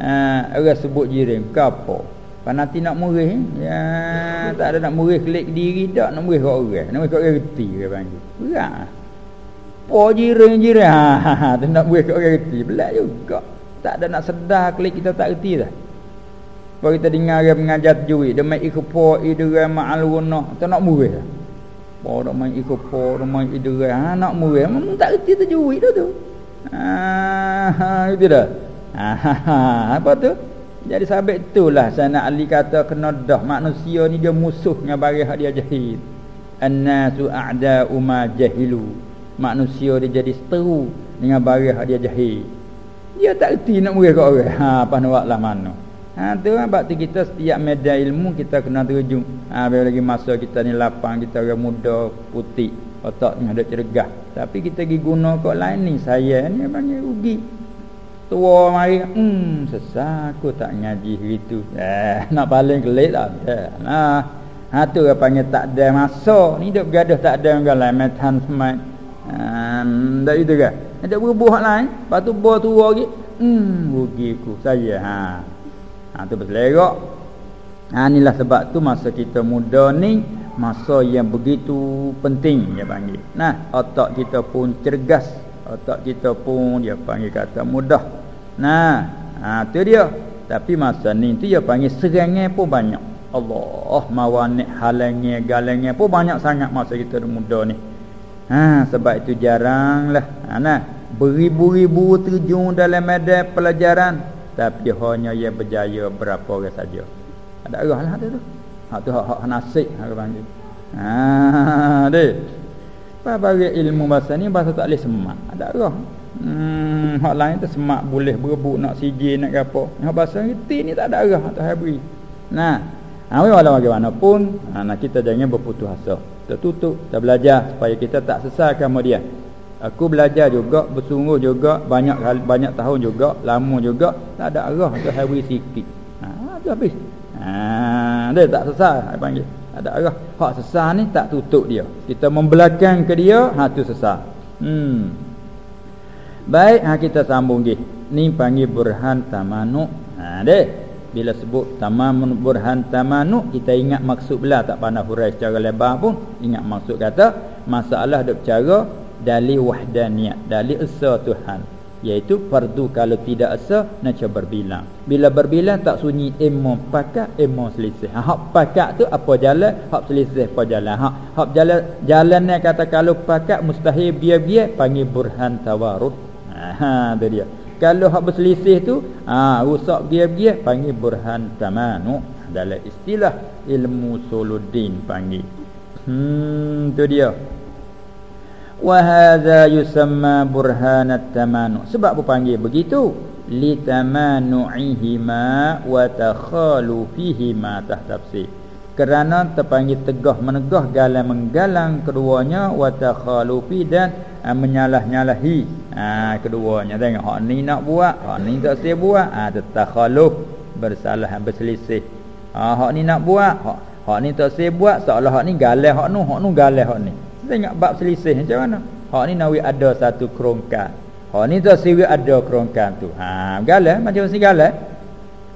Ha, orang sebut jirim kapo. Panati nak murih ya tak ada nak murih klik diri tak nak murih kat orang. Nak murih kat orang reti dia panggil. Berat. Po jirim jirim ha, ha, ha, ha nak murih kat orang reti. Belak juga. Tak ada nak sedar klik kita tak reti dah. Kalau kita dengar dia mengajar tajwid, dia main ikhupo idra ma'al gunah, tak nak murih. Oh, dak main ikhupo, dak main idra, ha nak murih, memang tak reti tajwid dah tu. Ha, itu dah. Ha, apa tu? Jadi sahabat itulah sana Ali kata kena dah manusia ni dia musuh dengan barang hak dia jahil. Annasu a'da'u ma jahilu. Manusia dia jadi seteru dengan barang hak dia jahil. Dia tak reti nak murid kat orang. Ha apa nak buatlah mana. Ha tu kan bab kita setiap media ilmu kita kena terjun. Ha bila lagi masa kita ni lapang kita orang muda putih otak ni ada cergah. Tapi kita pergi guna kok lain ni saya ni banyak rugi. Tua mari hmm sesat aku tak ngaji gitu. Eh *laughs* nak paling kelik tak ada. Nah Ha tu orang panggil tak ada masa. Ni duk bergaduh tak ada orang lain metan semai. Hmm dak itu ke? Ada berbuah lain. Lepas tu buah tu lagi. Hmm, rugi ku saya. Ha. Ha tu berselerak. Ha inilah sebab tu masa kita muda ni masa yang begitu penting dia panggil. Nah, otak kita pun cergas. Otak kita pun dia panggil kata mudah. Nah, ha tu dia. Tapi masa ni tu dia panggil serangan pun banyak. Allah mawanik halangnya galangnya pun banyak sangat masa kita muda ni. Ha sebab itu jaranglah. Ha nah beribu-ribu terjun dalam medan pelajaran tapi hanya ia berjaya berapa orang saja. Ada arah lah tu. Hak tu hak, hak nasib hak panggil. Ha deh. Apa bagi ilmu bahasa ni bahasa tak boleh semak. Ada arah. Hmm hak lain tu semak boleh berebut nak sijil nak apa. Hak bahasa reti ni tak ada arah tak habis. Nah, ha walau bagaimanapun, ha, nak kita jangan berputus asa tertutup kita belajar supaya kita tak sesat kemudian aku belajar juga bersungguh juga banyak banyak tahun juga lama juga tak ada arah tu hari sikit. Ha tu habis. Ha dia tak sesat saya panggil. Ada arah. Hak sesat ni tak tutup dia. Kita membelakang ke dia ha tu sesat hmm. Baik ha kita sambung gih ni panggil burhan tamanu ha deh bila sebut tamamun burhan tamanu kita ingat maksud belah. Tak pandai hurai secara lebar pun ingat maksud kata masalah dok cara dalil wahdaniyah dalil esa Tuhan. Iaitu fardu kalau tidak esa nak berbilang. Bila berbilang tak sunyi emo pakat emo selisih. Ha, hak pakat tu apa jalan? Hak selisih apa jalan? Hak hak jalan jalan ni kata kalau pakat mustahil biar-biar panggil burhan tawarud ha, ha tu dia kalau hak berselisih tu ha, rusak biar-biar panggil burhan tamanu. Dalam istilah ilmu suluddin panggil. Hmm tu dia. Wa hadza yusamma burhanat tamanu. Sebab apa panggil begitu? Li tamanu'ihima wa takhalu fihima tahtafsir kerana terpanggil tegah menegah galang menggalang keduanya wa takhalufi dan uh, menyalah-nyalahi ha keduanya. Tengok hak ni nak buat hak ni tak saya buat. Ha takhaluf bersalah berselisih. Ha hak ni nak buat hak hak ni tak saya buat. Seolah hak ni galang hak nu hak nu galang hak ni. Tengok bab selisih macam mana. Hak ni nawi ada satu kerongkan hak ni tak siwi ada kerongkan tu. Ha galang macam si galang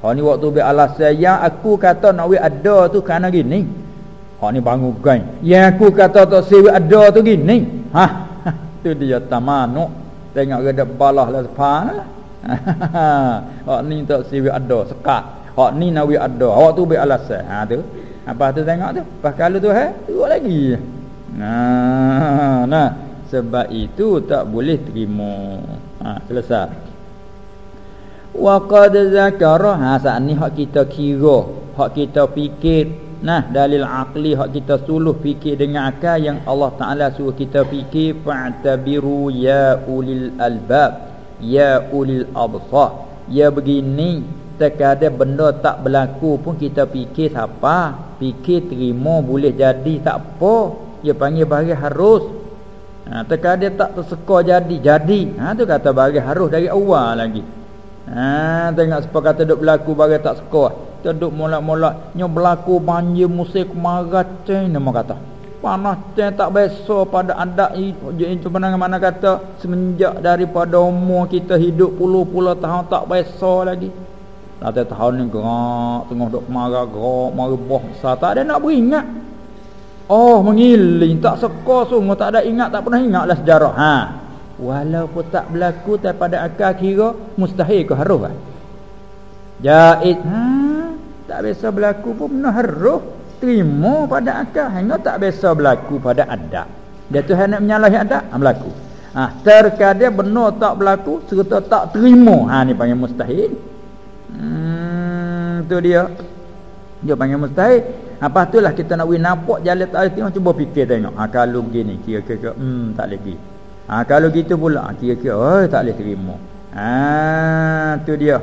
Hak ni waktu be alasan yang aku kata nak we ada tu kerana gini. Hak ni bangun gain. Yang aku kata tak sewe ada tu gini. Ha, tu dia tamanu. Tengok dia balah lah sepan. *laughs* Hak ni tak sewe ada sekat. Hak ni nak we ada. Hak tu be alasan. Ha tu. Apa tu tengok tu? Pas kalau tu ha, tu lagi. Nah, nah. Sebab itu tak boleh terima. Ha, selesai wa qad zakara. Ha saat ni hak kita kira hak kita fikir. Nah dalil akli hak kita suluh fikir dengan akal yang Allah taala suruh kita fikir. Fa'tabiru ya ulil albab ya ulil absar. Ya begini terkadang benda tak berlaku pun kita fikir siapa fikir terima boleh jadi tak apa dia panggil bagi harus. Ha, terkadang tak terseka jadi jadi. Ha tu kata bagi harus dari awal lagi Ha tengok siapa kata duk berlaku bagi tak suka. Kita duk molak-molak nyo berlaku banjir musim kemarau ceng nama kata. Panas ceng tak biasa pada adat itu mana mana kata semenjak daripada umur kita hidup puluh-puluh tahun tak biasa lagi. Nanti tahun ni gerak tengah duk kemarau gerak merebah besar tak ada nak beringat. Oh mengiling tak suka sungguh tak ada ingat tak pernah ingatlah sejarah. Ha Walaupun tak berlaku daripada akal kira mustahil ke harus kan? Jaiz ha, tak biasa berlaku pun benar harus terima pada akal hingga tak biasa berlaku pada adat. Dia tu hendak menyalahi adat ha, berlaku. Ah ha, terkadang benar tak berlaku serta tak terima. Ha ni panggil mustahil. Hmm tu dia. Dia panggil mustahil. Apa itulah kita nak win nampak jalan tak tengok cuba fikir tengok. Ha kalau begini kira-kira hmm tak lagi. Ha, kalau gitu pula kira-kira oh tak boleh terima. Ha tu dia.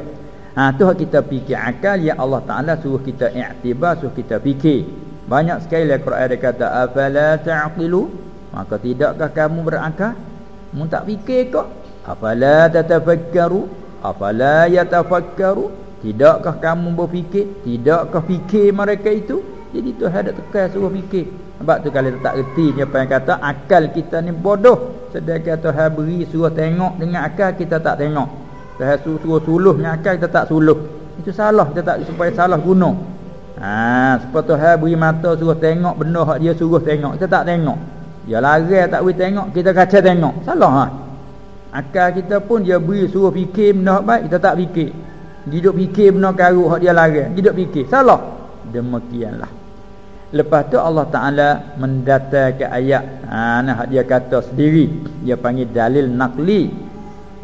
Ha tu kita fikir akal ya Allah Taala suruh kita i'tibar suruh kita fikir. Banyak sekali dalam Quran ada kata afala ta'qilu? Maka tidakkah kamu berakal? Mun tak fikir kok? Afala tatafakkaru? Afala yatafakkaru? Tidakkah kamu berfikir? Tidakkah fikir mereka itu? Jadi tu ada tekan suruh fikir. Sebab tu kalau tak reti apa yang kata akal kita ni bodoh. Sedangkan Tuhan beri suruh tengok dengan akal kita tak tengok. Tuhan suruh, suruh suluh dengan akal kita tak suluh. Itu salah kita tak supaya salah guna. Ha, sebab Tuhan beri mata suruh tengok benda hak dia suruh tengok. Kita tak tengok. Dia lari tak boleh tengok, kita kaca tengok. Salah ha. Akal kita pun dia beri suruh fikir benda baik, kita tak fikir. Hidup fikir benda karuk hak dia lari. Hidup fikir. Salah. Demikianlah. Lepas tu Allah Taala mendatangkan ayat. Ha nah dia kata sendiri. Dia panggil dalil naqli.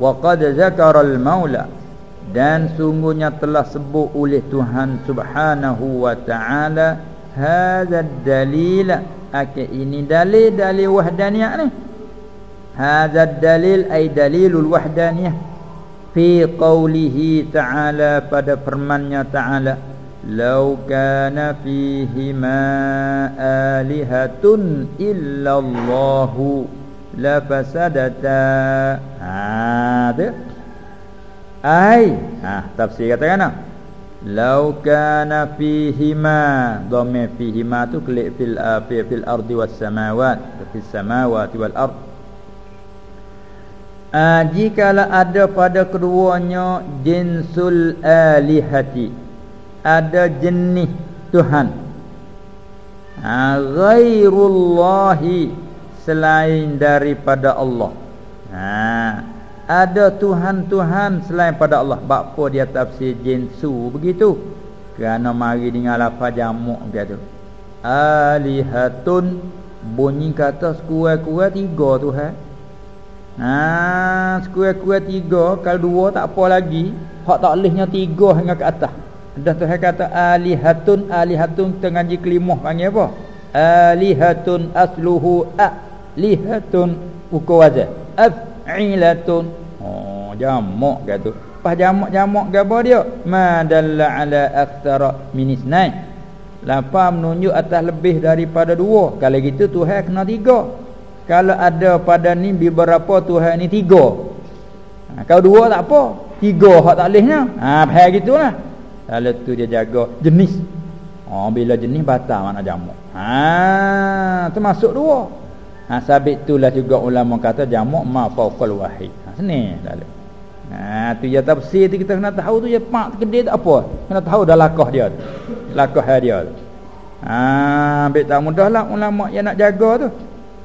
Wa qad zakara al-maula dan sungguhnya telah sebut oleh Tuhan Subhanahu wa taala hadza dalil akal ini dalil dalil wahdaniyah ni. Hadza dalil ay dalilul wahdaniyah fi qawlihi ta'ala pada firman-Nya ta'ala لو كان فيهما آلهة إلا الله لفسدتا هذا أي ها تفسير katakan لو كان فيهما ضم فيهما تكلئ في في الأرض والسماوات في السماوات والأرض Ah, jikalau ada pada keduanya jinsul alihati ada jenis Tuhan. Ha, Ghairullahi Selain daripada Allah. Ha, Ada Tuhan-Tuhan Selain pada Allah. Bapa dia tafsir jinsu begitu. Kerana mari dengan lafaz jamuk begitu Alihatun Bunyi kata sekurang-kurang tiga Tuhan Ha, sekurang-kurang tiga Kalau dua tak apa lagi. Hak tak lehnya tiga hingga ke atas dan Tuhan kata alihatun alihatun tengah kelimah panggil apa? Alihatun asluhu alihatun ukur wazan. Af'ilatun. Oh, jamak kata. Pas jamak-jamak gapo dia? Ma dalla ala aktsara min isnain. Lapa menunjuk atas lebih daripada dua. Kalau gitu Tuhan kena tiga. Kalau ada pada ni beberapa Tuhan ni tiga. Ha, kalau dua tak apa. Tiga hak tak lehnya. Ha, faham gitulah. Kalau tu dia jaga jenis. Oh bila jenis batal mana jamak. Ha termasuk dua. Ha sabit itulah juga ulama kata jamak ma fauqal wahid. Ha sini lalu. Ha tu ya tafsir tu kita kena tahu tu ya pak kedai tak apa. Kena tahu dah lakah dia. Lakah dia. Ha ambil tak mudahlah ulama yang nak jaga tu.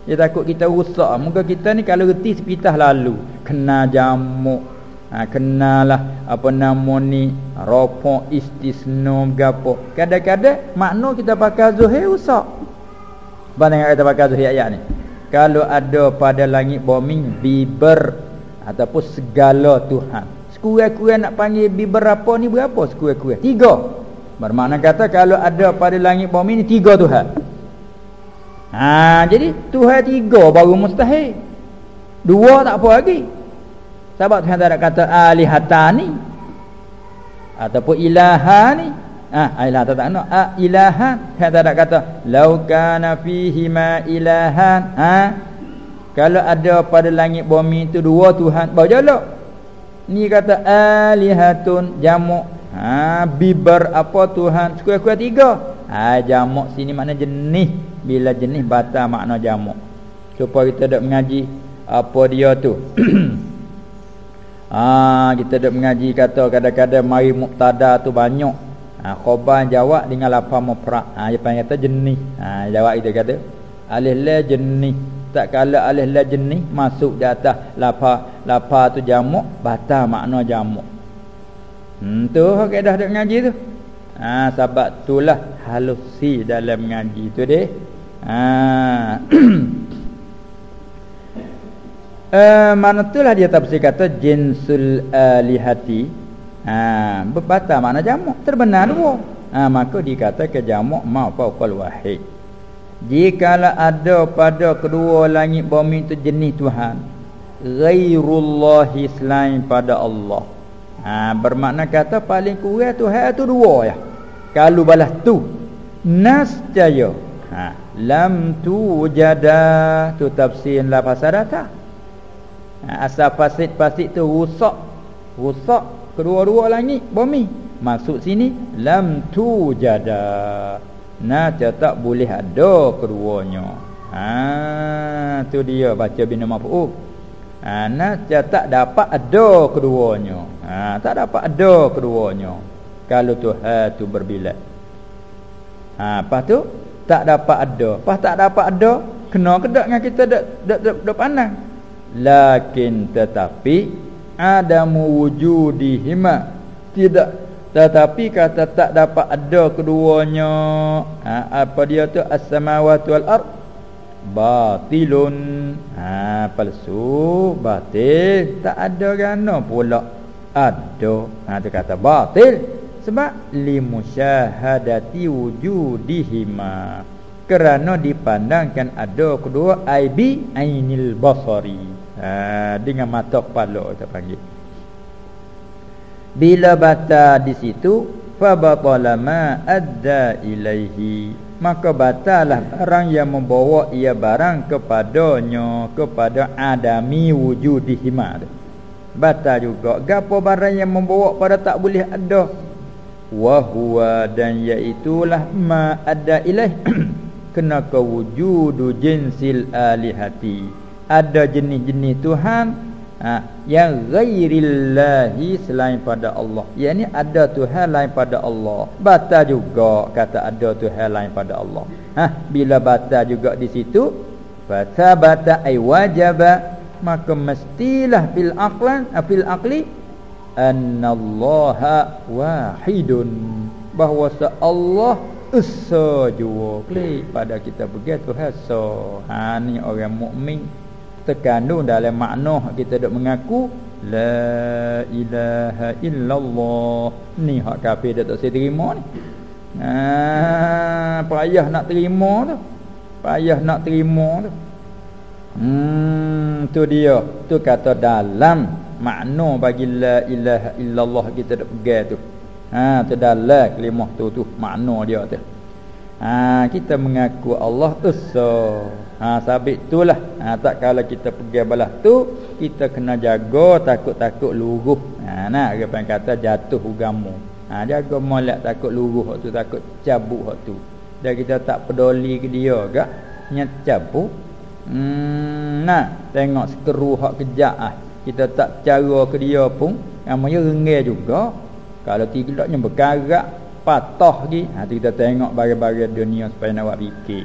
Dia takut kita rusak. Muka kita ni kalau reti sepitah lalu kena jamuk. Ha kenalah apa nama ni ropok istisno gapo. Kadang-kadang makna kita pakai zuhir rusak. Banding kita pakai zuhir ayat ni. Kalau ada pada langit bumi biber ataupun segala Tuhan. Sekurang-kurang nak panggil bi berapa ni berapa sekurang-kurang? Tiga. Bermakna kata kalau ada pada langit bumi ni tiga Tuhan. Ha, jadi Tuhan tiga baru mustahil. Dua tak apa lagi. Sebab Tuhan tak ada kata alihatani ataupun ilahani. Ah, ilah tak nak. Ah, ilahan. Tuhan tak kata lau kana fihi ma ilahan. Ha? Kalau ada pada langit bumi itu dua Tuhan, bawa jalak. Ni kata alihatun jamuk. Ha, biber apa Tuhan? Sekurang-kurang tiga. Ha, jamuk sini makna jenis. Bila jenis bata makna jamuk. Supaya kita dok mengaji apa dia tu. *clears throat* ha, kita dok mengaji kata kadang-kadang mari muktada tu banyak. Ha, khobar jawab dengan lapar mufrad. Ha, dia panggil kata jenis. Ha, jawab kita kata alih la jenis tak kala alih la jenis masuk di atas lapa lapa tu jamuk batal makna jamuk hmm tu kaedah dak ngaji tu ha sebab itulah halusi dalam ngaji tu deh ha *clears throat* eh mana itulah dia tafsir kata jinsul alihati. Ha batal makna jamuk terbenar dua. Ha maka dikata ke jamuk ma faqal wahid. Jikalau ada pada kedua langit bumi itu jenis Tuhan Ghairullahi selain pada Allah. Ha, Bermakna kata paling kurang Tuhan itu dua ya. Kalau balas tu Nasjaya ha, Lam tu jada Tu tafsir la pasal data ha, Asal pasit-pasit tu rusak Rusak kedua-dua langit bumi Masuk sini Lam tu jada Nah tak boleh ada keduanya. Ha tu dia baca bina maf'ul. Ha nah tak dapat ada keduanya. Ha tak dapat ada keduanya. Kalau Tuhan tu berbilat. Ha apa tu? Tak dapat ada. Pas tak dapat ada, kena kedak dengan kita dak pandang. Lakin tetapi adamu wujudihima. Tidak tetapi kata tak dapat ada keduanya. Ha, apa dia tu? As-samawati wal ard. Batilun. Ha palsu. Batil. Tak ada gana pula. Ada. Ha tu kata batil. Sebab limusyahadati wujudihima. Kerana dipandangkan ada kedua aibi ainil basari ha dengan mata kepala kita panggil. Bila bata di situ fa batala ma adda ilaihi. Maka batalah barang yang membawa ia barang kepadanya kepada adami wujudihi ma. Bata juga gapo barang yang membawa pada tak boleh ada? Wa huwa dan iaitulah ma adda ilaih *clears throat* kena ke wujudu jinsil alihati ada jenis-jenis Tuhan ha, yang ghairillahi selain pada Allah. Yang ni ada Tuhan lain pada Allah. Batal juga kata ada Tuhan lain pada Allah. Ha, bila batal juga di situ, fatabata ay wajaba maka mestilah fil aqlan fil aqli annallaha wahidun bahawa Allah esa jua klik pada kita pergi Tuhan ha ni orang mukmin terkandung dalam makna kita dok mengaku la ilaha illallah. Ni hak kafir dia tak saya terima ni. Ha payah nak terima tu. Payah nak terima tu. Hmm tu dia. Tu kata dalam makna bagi la ilaha illallah kita dok pegang tu. Ha tu dalam kelimah tu tu makna dia tu. Ha kita mengaku Allah esa Ha sabit itulah. Ha tak kalau kita pergi belah tu kita kena jaga takut-takut luruh. Ha nak yang kata jatuh ugamu. Ha jaga molek takut luruh tu takut cabut hak tu. Dan kita tak peduli ke dia gak nyat cabut. Hmm nah tengok sekeru hak kejak ah. kita tak cara ke dia pun namanya rengeh juga kalau tidaknya berkarat patah lagi ha kita tengok bagi-bagi dunia supaya nak buat fikir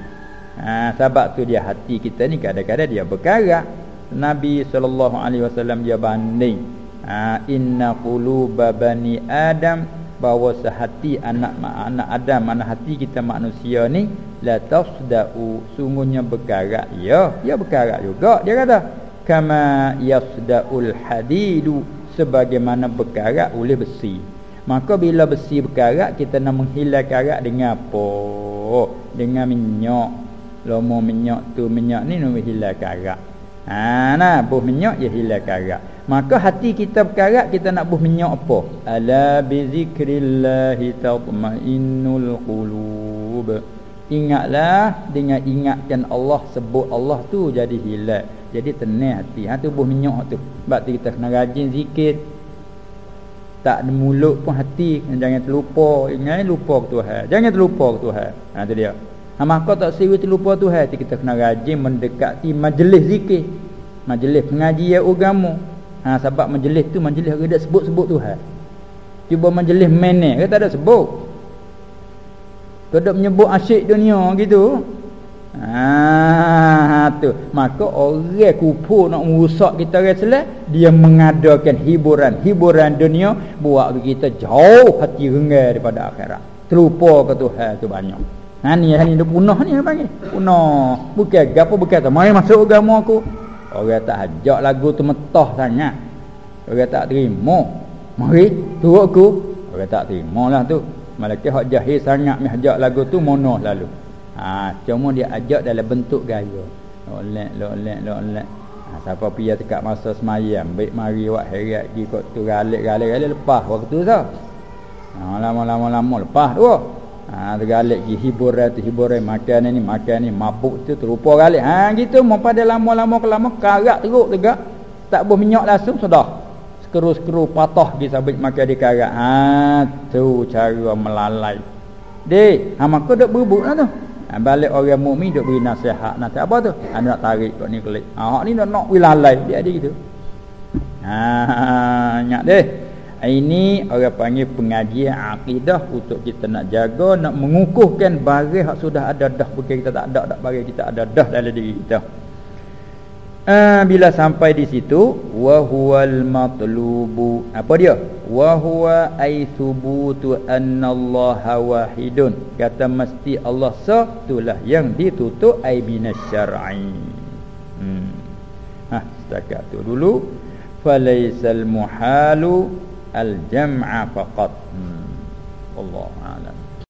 ha sebab tu dia hati kita ni kadang-kadang dia berkarat Nabi wasallam dia banding ha inna quluba bani adam bahawa sehati anak anak Adam anak hati kita manusia ni la tafda'u sungguhnya berkarat ya. Ya berkarat juga dia kata kama yasda'ul hadidu sebagaimana berkarat oleh besi. Maka bila besi berkarat kita nak menghilang karat dengan apa? Dengan minyak lama minyak tu minyak ni nak hilang karat ha nah buh minyak ya hilang karat maka hati kita berkarat kita nak buh minyak apa? Ala bi zikrillah tatma'innul qulub. Ingatlah dengan ingatkan Allah sebut Allah tu jadi hilang jadi tenang hati. Ha tubuh minyak tu. Sebab tu kita kena rajin zikir. Tak mulut pun hati. Jangan terlupa. Ingat lupa ke Tuhan. Jangan terlupa ke Tuhan. Ha tu dia ha maka tak siwi terlupa Tuhan kita kena rajin mendekati majlis zikir. Majlis pengajian agama. Ha sebab majlis tu majlis ada sebut-sebut Tuhan cuba majlis mana ke tak ada sebut? Tak menyebut asyik dunia gitu. Ah tu. Maka orang kufur nak merusak kita Islam dia mengadakan hiburan hiburan dunia buat kita jauh hati rengah daripada akhirat. Terlupa ke Tuhan tu banyak ha ni ni dia punah ni panggil. Punah. Bukan gapo bukan tak. Mai masuk agama aku. Orang tak ajak lagu tu metah sangat. Orang tak terima. Mari turut aku. Orang tak terima lah tu. Malaikat hak jahil sangat mi ajak lagu tu mono lalu. Ha, Cuma dia ajak dalam bentuk gaya. Lolek, lolek, lolek. Ha, Siapa pergi dekat masa semayam Baik mari buat heret pergi kot tu Galik, galik, galik lepas waktu tu. Ha, Lama-lama-lama lepas tu ha, Tergalik pergi hiburan tu hiburan Makan ni, makan ni, mabuk tu Terupa galik ha, gitu Mau pada lama-lama ke lama Karak teruk tegak Tak boleh minyak langsung sudah. Skru-skru patah pergi sabit makan di karak. Ha, Tu cara melalai. Dek, ha, maka duk berbuk lah tu. Ha, balik orang mukmin duk beri nasihat nasihat apa tu? Ha, nak tarik kat ni kelik. Ha ni nak nak wilalai dia ada gitu. Ha ingat deh ini orang panggil pengajian akidah untuk kita nak jaga nak mengukuhkan barang hak sudah ada dah. Bukan kita tak ada dak barang kita ada dah dalam diri kita. Ah bila sampai di situ wa huwal matlubu. Apa dia? Wa huwa ay thubutu annallaha wahidun. Kata mesti Allah satulah yang ditutup ai minasyar'i hmm. Ha setakat tu dulu. Falaisal muhalu al jam'a faqat hmm Allah a'lam